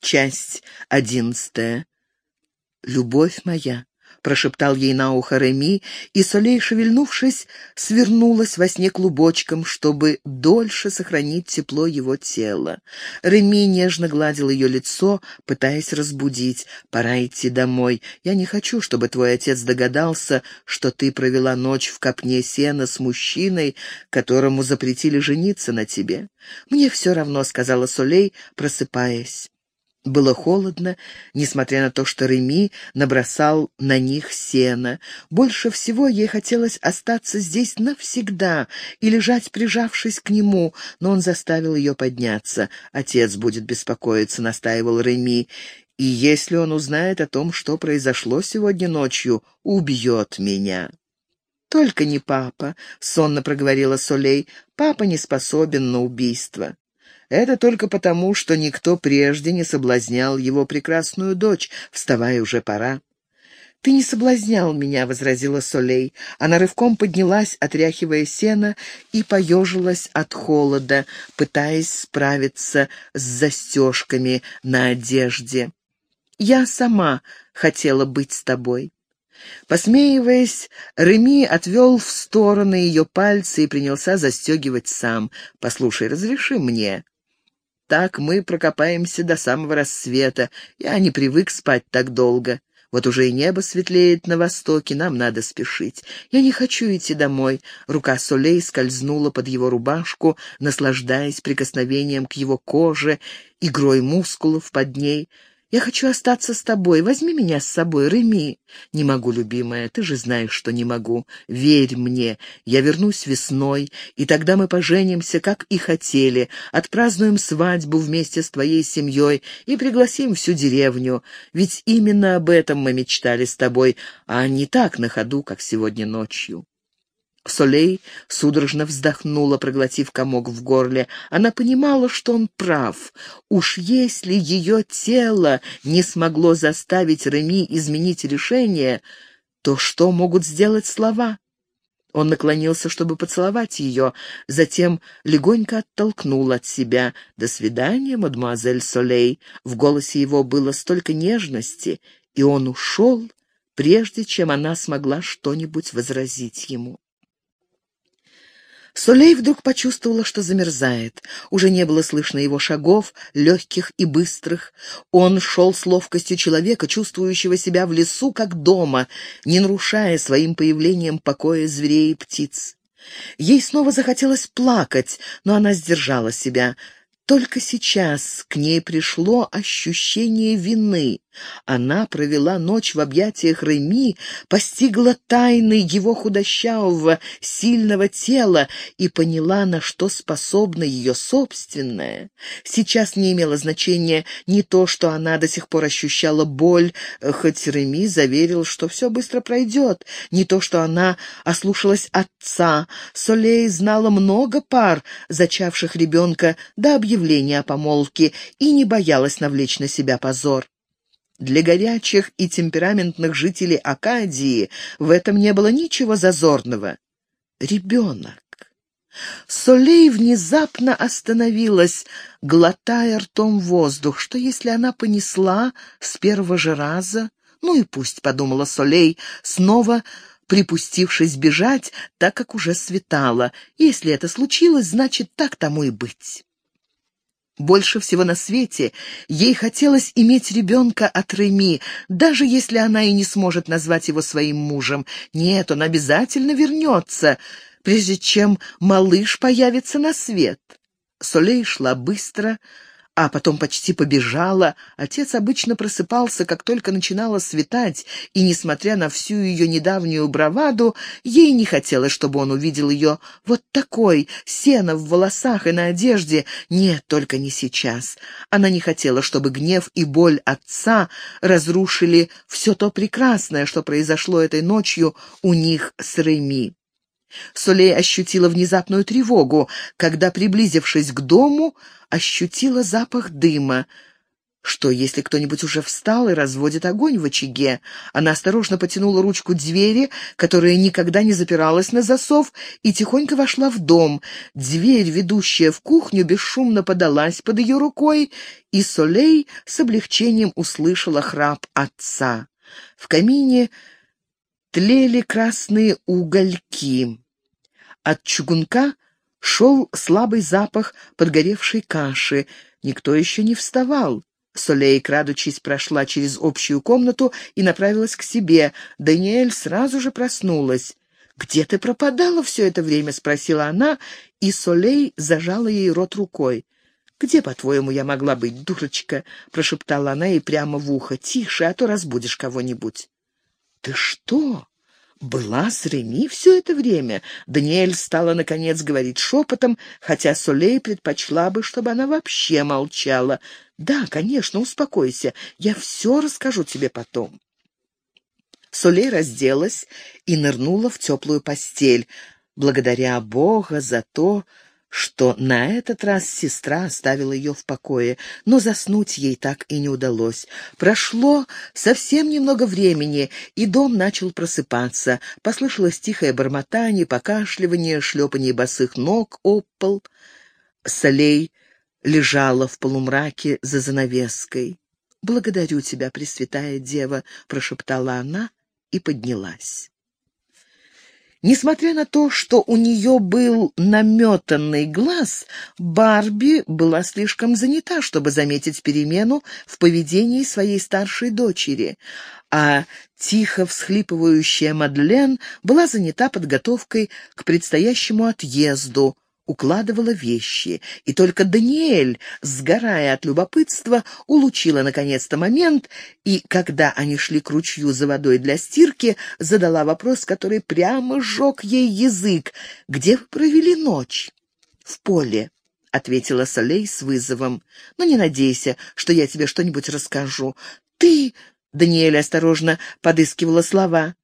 Часть одиннадцатая. «Любовь моя», — прошептал ей на ухо Реми, и Солей, шевельнувшись, свернулась во сне клубочком, чтобы дольше сохранить тепло его тела. Реми нежно гладил ее лицо, пытаясь разбудить. «Пора идти домой. Я не хочу, чтобы твой отец догадался, что ты провела ночь в копне сена с мужчиной, которому запретили жениться на тебе. Мне все равно», — сказала Солей, просыпаясь. Было холодно, несмотря на то, что Реми набросал на них сено. Больше всего ей хотелось остаться здесь навсегда и лежать, прижавшись к нему, но он заставил ее подняться. «Отец будет беспокоиться», — настаивал Реми, «и если он узнает о том, что произошло сегодня ночью, убьет меня». «Только не папа», — сонно проговорила Солей. «Папа не способен на убийство». Это только потому, что никто прежде не соблазнял его прекрасную дочь. Вставай, уже пора. «Ты не соблазнял меня», — возразила Солей. Она рывком поднялась, отряхивая сено, и поежилась от холода, пытаясь справиться с застежками на одежде. «Я сама хотела быть с тобой». Посмеиваясь, Реми отвел в стороны ее пальцы и принялся застегивать сам. «Послушай, разреши мне». Так мы прокопаемся до самого рассвета. Я не привык спать так долго. Вот уже и небо светлеет на востоке, нам надо спешить. Я не хочу идти домой. Рука Солей скользнула под его рубашку, наслаждаясь прикосновением к его коже, игрой мускулов под ней. Я хочу остаться с тобой. Возьми меня с собой, Реми. Не могу, любимая, ты же знаешь, что не могу. Верь мне. Я вернусь весной, и тогда мы поженимся, как и хотели, отпразднуем свадьбу вместе с твоей семьей и пригласим всю деревню. Ведь именно об этом мы мечтали с тобой, а не так на ходу, как сегодня ночью. Солей судорожно вздохнула, проглотив комок в горле. Она понимала, что он прав. Уж если ее тело не смогло заставить Реми изменить решение, то что могут сделать слова? Он наклонился, чтобы поцеловать ее, затем легонько оттолкнул от себя. «До свидания, мадемуазель Солей». В голосе его было столько нежности, и он ушел, прежде чем она смогла что-нибудь возразить ему. Солей вдруг почувствовала, что замерзает. Уже не было слышно его шагов, легких и быстрых. Он шел с ловкостью человека, чувствующего себя в лесу, как дома, не нарушая своим появлением покоя зверей и птиц. Ей снова захотелось плакать, но она сдержала себя. Только сейчас к ней пришло ощущение вины. Она провела ночь в объятиях Реми, постигла тайны его худощавого, сильного тела и поняла, на что способна ее собственное. Сейчас не имело значения не то, что она до сих пор ощущала боль, хоть Реми заверил, что все быстро пройдет, не то, что она ослушалась отца. Солей знала много пар, зачавших ребенка до объявления о помолвке, и не боялась навлечь на себя позор. Для горячих и темпераментных жителей Акадии в этом не было ничего зазорного. Ребенок. Солей внезапно остановилась, глотая ртом воздух. Что, если она понесла с первого же раза? Ну и пусть, — подумала Солей, снова припустившись бежать, так как уже светало. Если это случилось, значит, так тому и быть. Больше всего на свете ей хотелось иметь ребенка от Реми, даже если она и не сможет назвать его своим мужем. Нет, он обязательно вернется, прежде чем малыш появится на свет. Солей шла быстро, а потом почти побежала. Отец обычно просыпался, как только начинало светать, и, несмотря на всю ее недавнюю браваду, ей не хотелось, чтобы он увидел ее вот такой, сено в волосах и на одежде. Нет, только не сейчас. Она не хотела, чтобы гнев и боль отца разрушили все то прекрасное, что произошло этой ночью у них с Реми. Солей ощутила внезапную тревогу, когда, приблизившись к дому, ощутила запах дыма. Что, если кто-нибудь уже встал и разводит огонь в очаге? Она осторожно потянула ручку двери, которая никогда не запиралась на засов, и тихонько вошла в дом. Дверь, ведущая в кухню, бесшумно подалась под ее рукой, и Солей с облегчением услышала храп отца. В камине тлели красные угольки. От чугунка шел слабый запах подгоревшей каши. Никто еще не вставал. Солей, крадучись, прошла через общую комнату и направилась к себе. Даниэль сразу же проснулась. «Где ты пропадала все это время?» — спросила она, и Солей зажала ей рот рукой. «Где, по-твоему, я могла быть, дурочка?» — прошептала она ей прямо в ухо. «Тише, а то разбудишь кого-нибудь». «Ты что?» была с Реми все это время. Даниэль стала, наконец, говорить шепотом, хотя Солей предпочла бы, чтобы она вообще молчала. «Да, конечно, успокойся. Я все расскажу тебе потом». Солей разделась и нырнула в теплую постель, благодаря Бога за то, что на этот раз сестра оставила ее в покое, но заснуть ей так и не удалось. Прошло совсем немного времени, и дом начал просыпаться. Послышалось тихое бормотание, покашливание, шлепание босых ног об пол. Солей лежала в полумраке за занавеской. «Благодарю тебя, Пресвятая Дева», — прошептала она и поднялась. Несмотря на то, что у нее был наметанный глаз, Барби была слишком занята, чтобы заметить перемену в поведении своей старшей дочери, а тихо всхлипывающая Мадлен была занята подготовкой к предстоящему отъезду — укладывала вещи, и только Даниэль, сгорая от любопытства, улучила наконец-то момент, и, когда они шли к ручью за водой для стирки, задала вопрос, который прямо сжег ей язык. «Где вы провели ночь?» «В поле», — ответила Солей с вызовом. «Но не надейся, что я тебе что-нибудь расскажу. Ты...» — Даниэль осторожно подыскивала слова.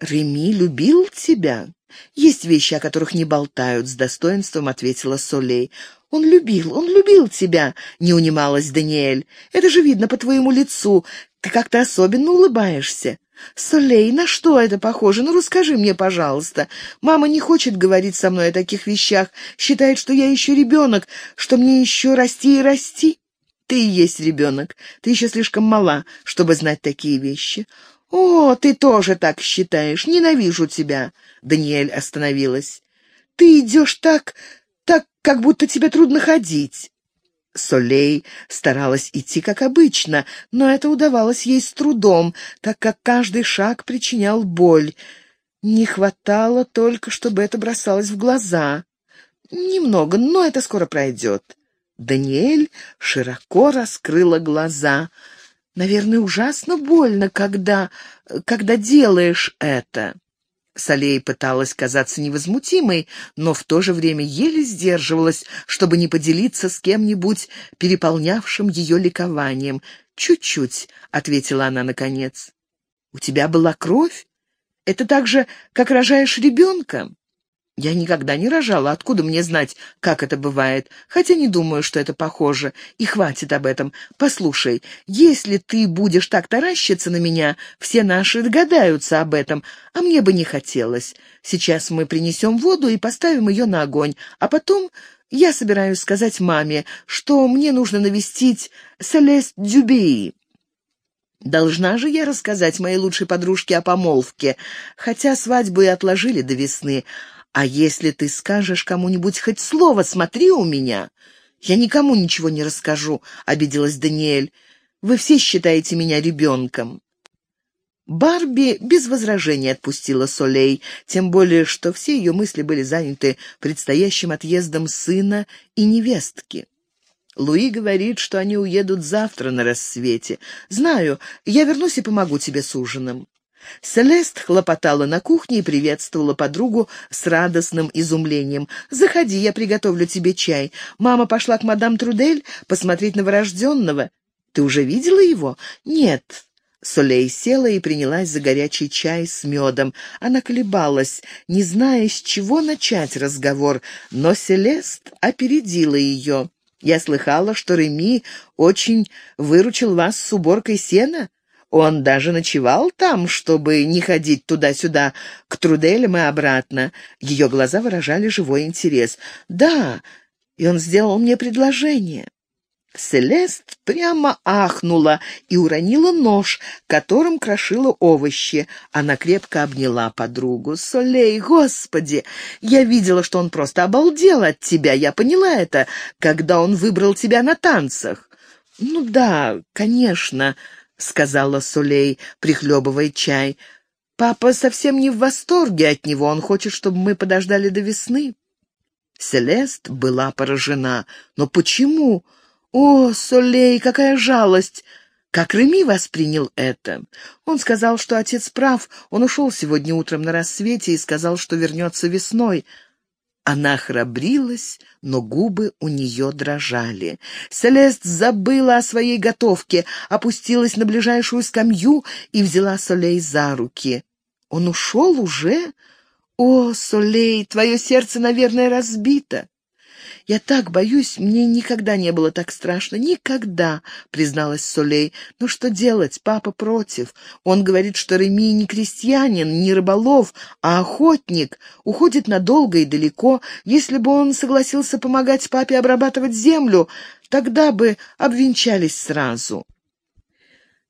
«Реми любил тебя?» «Есть вещи, о которых не болтают», — с достоинством ответила Солей. «Он любил, он любил тебя», — не унималась Даниэль. «Это же видно по твоему лицу. Ты как-то особенно улыбаешься». «Солей, на что это похоже? Ну, расскажи мне, пожалуйста. Мама не хочет говорить со мной о таких вещах, считает, что я еще ребенок, что мне еще расти и расти». «Ты и есть ребенок. Ты еще слишком мала, чтобы знать такие вещи. «О, ты тоже так считаешь. Ненавижу тебя!» Даниэль остановилась. «Ты идешь так, так, как будто тебе трудно ходить». Солей старалась идти как обычно, но это удавалось ей с трудом, так как каждый шаг причинял боль. Не хватало только, чтобы это бросалось в глаза. Немного, но это скоро пройдет. Даниэль широко раскрыла глаза — Наверное, ужасно больно, когда... когда делаешь это». Салей пыталась казаться невозмутимой, но в то же время еле сдерживалась, чтобы не поделиться с кем-нибудь, переполнявшим ее ликованием. «Чуть-чуть», — ответила она наконец. «У тебя была кровь? Это так же, как рожаешь ребенка?» Я никогда не рожала, откуда мне знать, как это бывает, хотя не думаю, что это похоже. И хватит об этом. Послушай, если ты будешь так таращиться на меня, все наши догадаются об этом, а мне бы не хотелось. Сейчас мы принесем воду и поставим ее на огонь, а потом я собираюсь сказать маме, что мне нужно навестить Селест Дюбеи. Должна же я рассказать моей лучшей подружке о помолвке, хотя свадьбу и отложили до весны, а если ты скажешь кому-нибудь хоть слово, смотри у меня. Я никому ничего не расскажу, — обиделась Даниэль. Вы все считаете меня ребенком. Барби без возражений отпустила Солей, тем более, что все ее мысли были заняты предстоящим отъездом сына и невестки. Луи говорит, что они уедут завтра на рассвете. Знаю, я вернусь и помогу тебе с ужином. Селест хлопотала на кухне и приветствовала подругу с радостным изумлением. «Заходи, я приготовлю тебе чай. Мама пошла к мадам Трудель посмотреть новорожденного. Ты уже видела его?» «Нет». Солей села и принялась за горячий чай с медом. Она колебалась, не зная, с чего начать разговор, но Селест опередила ее. Я слыхала, что Реми очень выручил вас с уборкой сена. Он даже ночевал там, чтобы не ходить туда-сюда, к Труделям и обратно. Ее глаза выражали живой интерес. «Да, и он сделал мне предложение». Селест прямо ахнула и уронила нож, которым крошила овощи. Она крепко обняла подругу. «Солей, господи! Я видела, что он просто обалдел от тебя. Я поняла это, когда он выбрал тебя на танцах». «Ну да, конечно», — сказала Солей, прихлебывая чай. «Папа совсем не в восторге от него. Он хочет, чтобы мы подождали до весны». Селест была поражена. «Но почему?» «О, Солей, какая жалость!» Как Реми воспринял это? Он сказал, что отец прав, он ушел сегодня утром на рассвете и сказал, что вернется весной. Она храбрилась, но губы у нее дрожали. Селест забыла о своей готовке, опустилась на ближайшую скамью и взяла Солей за руки. «Он ушел уже? О, Солей, твое сердце, наверное, разбито!» «Я так боюсь, мне никогда не было так страшно, никогда», — призналась Солей. «Но что делать? Папа против. Он говорит, что Реми не крестьянин, не рыболов, а охотник, уходит надолго и далеко. Если бы он согласился помогать папе обрабатывать землю, тогда бы обвенчались сразу».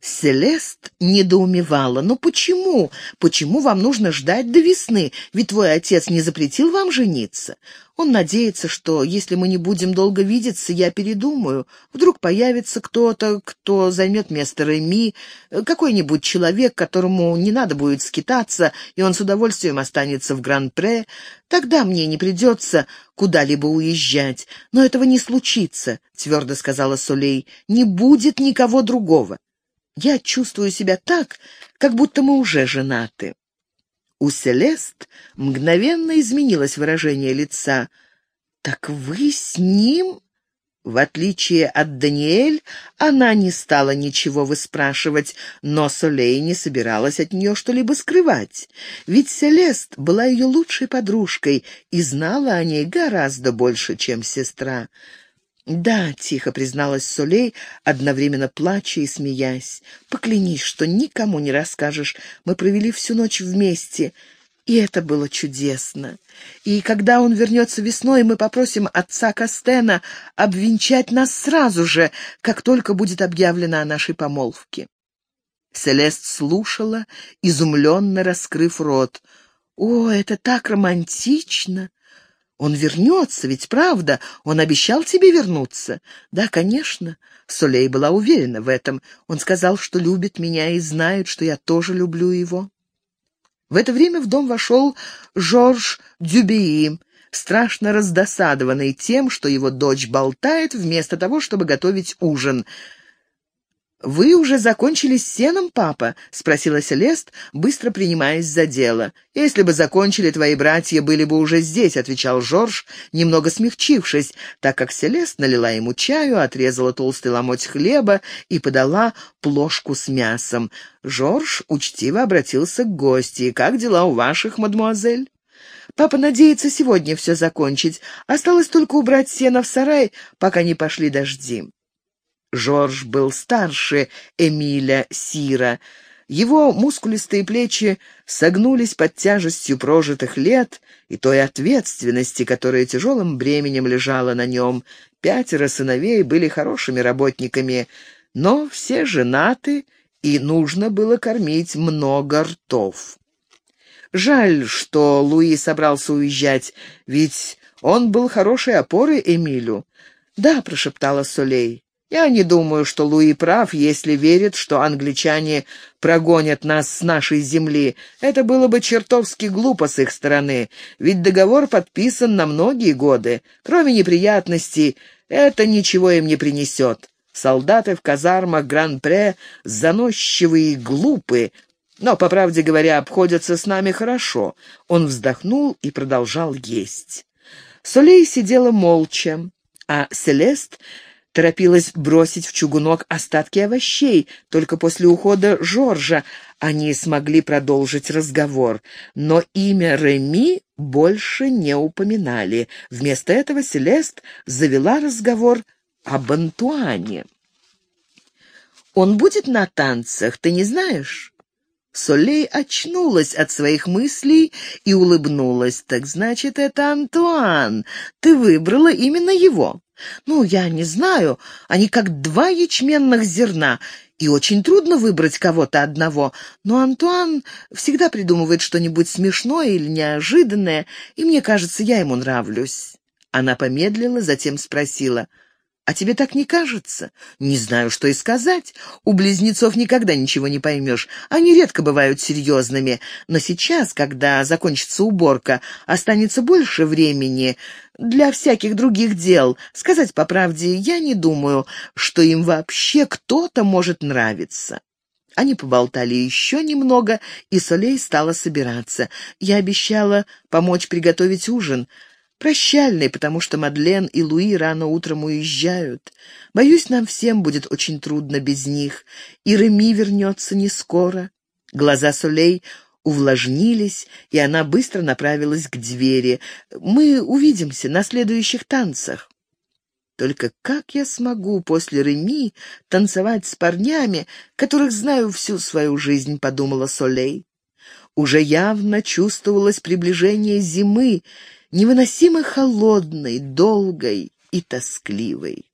Селест недоумевала. «Но почему? Почему вам нужно ждать до весны? Ведь твой отец не запретил вам жениться. Он надеется, что если мы не будем долго видеться, я передумаю. Вдруг появится кто-то, кто займет место Реми, какой-нибудь человек, которому не надо будет скитаться, и он с удовольствием останется в Гран-Пре. Тогда мне не придется куда-либо уезжать. Но этого не случится, — твердо сказала Солей. Не будет никого другого. Я чувствую себя так, как будто мы уже женаты». У Селест мгновенно изменилось выражение лица. «Так вы с ним?» В отличие от Даниэль, она не стала ничего выспрашивать, но Солей не собиралась от нее что-либо скрывать. Ведь Селест была ее лучшей подружкой и знала о ней гораздо больше, чем сестра. «Да», — тихо призналась Солей, одновременно плача и смеясь. «Поклянись, что никому не расскажешь. Мы провели всю ночь вместе, и это было чудесно. И когда он вернется весной, мы попросим отца Кастена обвенчать нас сразу же, как только будет объявлено о нашей помолвке». Селест слушала, изумленно раскрыв рот. «О, это так романтично!» Он вернется, ведь правда, он обещал тебе вернуться. Да, конечно. Солей была уверена в этом. Он сказал, что любит меня и знает, что я тоже люблю его. В это время в дом вошел Жорж Дюбеи, страшно раздосадованный тем, что его дочь болтает вместо того, чтобы готовить ужин. «Вы уже закончили с сеном, папа?» — спросила Селест, быстро принимаясь за дело. «Если бы закончили, твои братья были бы уже здесь», — отвечал Жорж, немного смягчившись, так как Селест налила ему чаю, отрезала толстый ломоть хлеба и подала плошку с мясом. Жорж учтиво обратился к гости. «Как дела у ваших, мадемуазель?» Папа надеется сегодня все закончить. Осталось только убрать сено в сарай, пока не пошли дожди. Жорж был старше Эмиля Сира. Его мускулистые плечи согнулись под тяжестью прожитых лет и той ответственности, которая тяжелым бременем лежала на нем. Пятеро сыновей были хорошими работниками, но все женаты, и нужно было кормить много ртов. Жаль, что Луи собрался уезжать, ведь он был хорошей опорой Эмилю. «Да», — прошептала Солей, я не думаю, что Луи прав, если верит, что англичане прогонят нас с нашей земли. Это было бы чертовски глупо с их стороны, ведь договор подписан на многие годы. Кроме неприятностей, это ничего им не принесет. Солдаты в казармах Гран-Пре заносчивые и глупы, но, по правде говоря, обходятся с нами хорошо. Он вздохнул и продолжал есть. Солей сидела молча, а Селест торопилась бросить в чугунок остатки овощей. Только после ухода Жоржа они смогли продолжить разговор. Но имя Реми больше не упоминали. Вместо этого Селест завела разговор об Антуане. Он будет на танцах, ты не знаешь?» Солей очнулась от своих мыслей и улыбнулась. «Так значит, это Антуан. Ты выбрала именно его». «Ну, я не знаю. Они как два ячменных зерна, и очень трудно выбрать кого-то одного. Но Антуан всегда придумывает что-нибудь смешное или неожиданное, и мне кажется, я ему нравлюсь». Она помедлила, затем спросила — а тебе так не кажется? Не знаю, что и сказать. У близнецов никогда ничего не поймешь. Они редко бывают серьезными. Но сейчас, когда закончится уборка, останется больше времени для всяких других дел. Сказать по правде, я не думаю, что им вообще кто-то может нравиться. Они поболтали еще немного, и Солей стала собираться. Я обещала помочь приготовить ужин. Прощальный, потому что Мадлен и Луи рано утром уезжают. Боюсь, нам всем будет очень трудно без них, и Реми вернется не скоро. Глаза Солей увлажнились, и она быстро направилась к двери. Мы увидимся на следующих танцах. Только как я смогу после Реми танцевать с парнями, которых знаю всю свою жизнь, подумала Солей. Уже явно чувствовалось приближение зимы, невыносимо холодной, долгой и тоскливой.